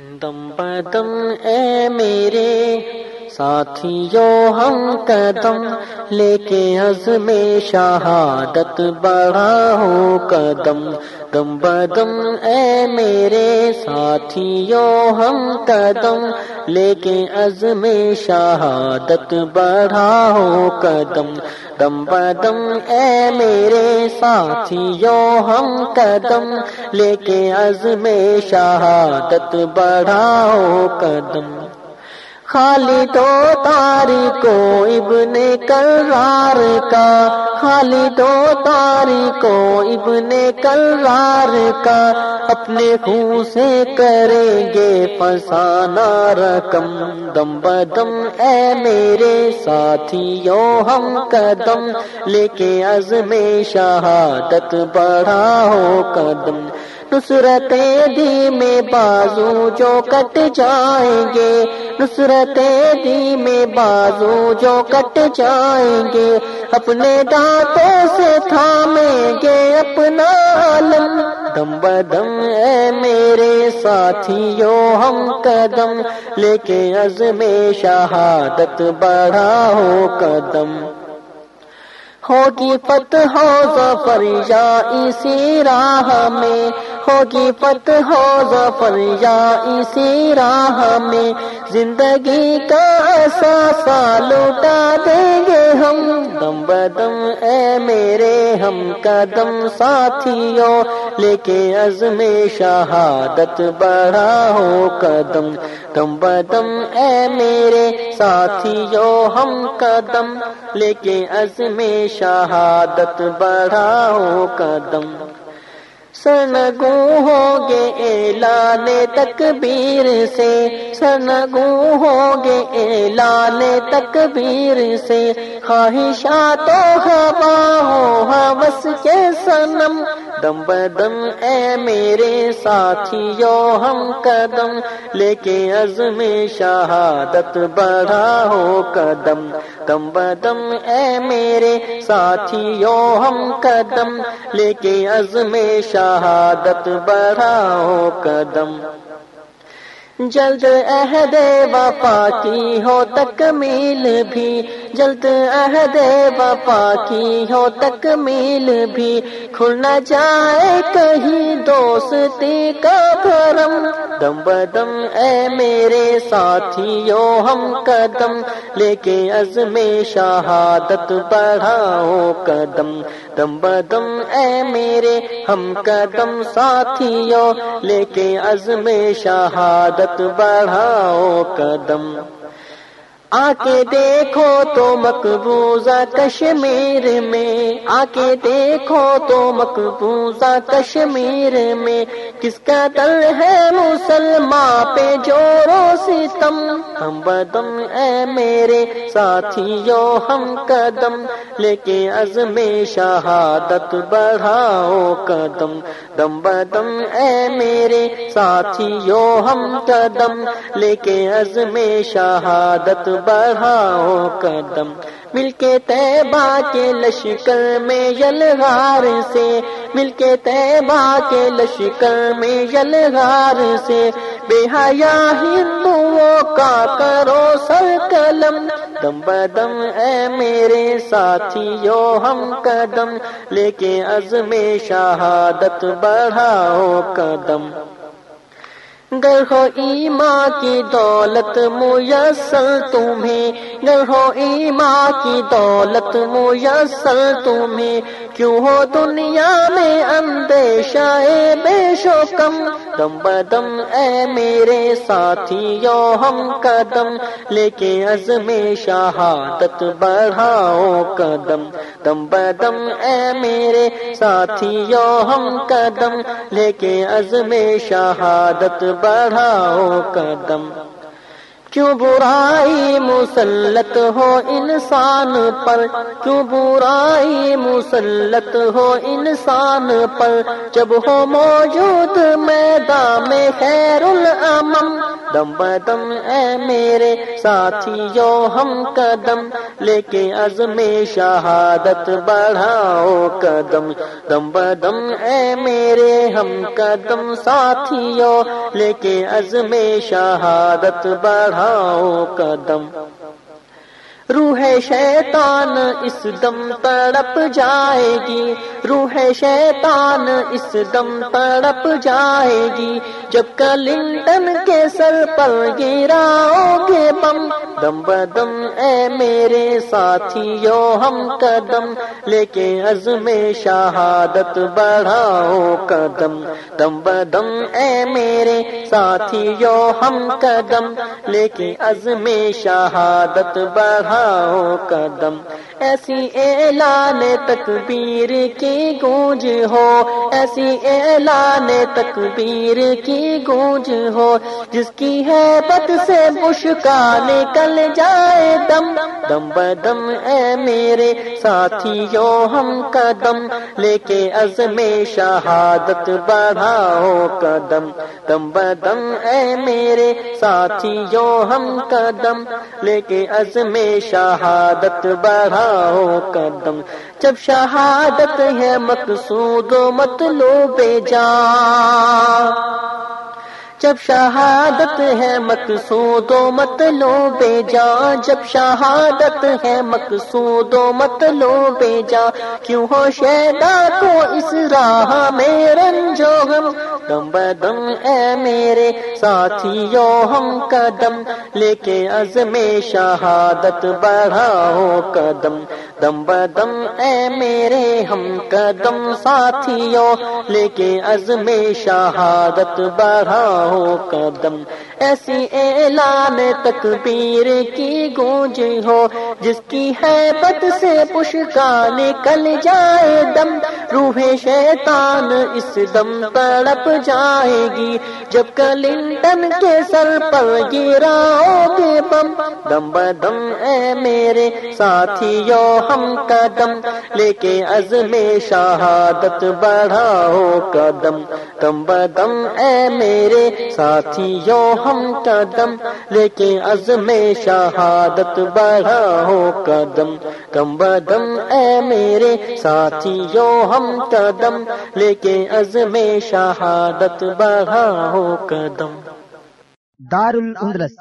دم بدم، اے میرے ساتھیوں ہم قدم لے کے عزم شہادت بڑھا ہو قدم۔ دم بدم، اے میرے ساتھیوں ہم قدم لے کے عزم شہادت بڑھا ہو قدم بدم اے میرے ساتھیوں ہم قدم لے کے عزم شہادت بڑھاؤ قدم۔ خالی تو تاری کو ابن کرار کا خالی تو تاری کو ابن کرار کا۔ اپنے خون سے کریں گے فسانہ رقم۔ دم بدم، اے میرے ساتھیوں، ہم قدم لے کے عزم شہادت بڑھاؤ قدم۔ نصرت دی میں بازو جو کٹ جائیں گے۔ نصرت دی میں بازو جو کٹ جائیں گے۔ اپنے دانتوں سے تھامیں گے اپنا عالم۔ دم بدم اے میرے ساتھیوں، ہم قدم لے کے عزم شہادت بڑھاؤ قدم۔ ہوگی فتح ہو ظفر، یا اسی راہ میں ہوگی فتح ہو ظفر، یا اسی راہ میں زندگی کا ایسا سال اٹھا دیں گے ہم۔ دم بدم، اے میرے ہم قدم ساتھیوں، لے کے عزم شہادت بڑھا ہو قدم۔ دم بدم، اے میرے ساتھیوں ہم قدم لے کے عزم شہادت بڑھاؤ قدم۔ سنگو ہو گے اعلان تکبیر سے، سنگو ہو گے اعلان تکبیر سے خواہشات ہوا ہو کے سنم دم بدم اے میرے ساتھیوں، ہم قدم۔ لے کے عزم شہادت بڑھاؤ قدم۔ دم بدم اے میرے ساتھیوں، ہم قدم۔ لے کے عزم شہادت بڑھاؤ قدم۔ جلد عہد وفا کی ہو تکمیل بھی، جلد عہد وفا کی ہو تکمیل بھی۔ کھل نہ جائے کہیں دوستی کا بھرم۔ دم بدم، اے میرے ساتھیوں، ہم قدم۔ لے کے عزم شہادت بڑھاؤ قدم۔ دم بدم، اے میرے ہم قدم ساتھیوں۔ لے کے عزم شہادت بڑھاؤ قدم آ کے دیکھو تو مقبوضہ کشمیر میں۔ آ کے دیکھو تو مقبوضہ کشمیر میں۔ کس کا دل ہے مسلمان پہ جورو ستم۔ ہم بدم اے میرے ساتھیوں ہم قدم۔ لے کے عزم شہادت بڑھاؤ قدم۔ دم بدم اے میرے ساتھیوں ہم قدم۔ لے کے عزم شہادت بڑھاؤ قدم۔ مل کے طیبہ کے لشکر میں یلغار سے۔ مل کے طیبہ کے لشکر میں یلغار سے۔ بے حیا ہندوؤں کا کرو سر قلم۔ دم بدم اے میرے ساتھیوں ہم قدم۔ لے کے عزم شہادت بڑھاؤ قدم۔ گر ہو ایماں کی دولت میسر تمہیں گر ہو ایماں کی دولت میسر تمہیں۔ کیوں ہو دنیا میں اندیشہ بے شو کم دم بدم اے میرے ساتھیوں، ہم قدم لے کے عزم شہادت بڑھاؤ قدم۔ دم بدم اے میرے ساتھیوں، ہم قدم لے کے عزم شہادت بڑھاؤ قدم۔ کیوں برائی مسلط ہو انسان پر؟ کیوں برائی مسلط ہو انسان پر؟ جب ہو موجود میں خیر الامم۔ دم بدم، اے میرے ساتھی ہم قدم۔ لے کے عزم شہادت بڑھاؤ قدم۔ دم بدم، اے میرے ہم قدم ساتھیوں لے کے عزم شہادت بڑھاؤ قدم۔ روح شیطان اس دم تڑپ جائے گی۔ روح شیطان اس دم تڑپ جائے گی۔ جب کلنٹن کے سر پر گراؤ گے بم، دم بدم، اے میرے ساتھیو، ہم قدم لے کے عزم شہادت بڑھاؤ قدم۔ دم بدم، اے میرے ساتھیو، ہم قدم لے کے عزم شہادت بڑھاؤ قدم ایسی اعلان تکبیر کی گونج ہو، ایسی اعلان تکبیر کی گونج ہو، جس کی ہے بد سے مشکا نکل جائے دم دم بدم، اے میرے ساتھیوں، ہم قدم لے کے عزم شہادت بڑھاؤ قدم، دم بدم، اے میرے ساتھیوں، ہم قدم لے کے عزم شہادت بڑھاؤ قدم۔ جب شہادت ہے مقصود و مطلوب جا جب شہادت ہے مقصود و مطلوب جا جب شہادت ہے مقصود و مطلوب جا کیوں ہو شیدا کو اس راہ میں رنجو ہم دم بدم اے میرے ساتھیو، ہم قدم۔ لے کے عزم شہادت بڑھاؤ قدم دم بدم، اے میرے ہم قدم ساتھیو، لے کے عزم شہادت بڑھاؤ قدم۔ ایسی اعلان تکبیر کی گونج ہو، جس کی ہے بد سے پشکا نکل جائے دم۔ روح شیطان اس دم تڑپ جائے گی، جب کلنٹن کے سر پر گراؤ گے بم۔ دم بدم، اے میرے ساتھیو ہم قدم لے کے عزم شہادت بڑھاؤ قدم۔ دم بدم، اے میرے ساتھیوں ہم قدم لے کے عزم شہادت بڑھاؤ قدم۔ کم بدم، اے میرے ساتھیوں ہم قدم لے کے عزم شہادت بڑھاؤ قدم۔ دار الاندلس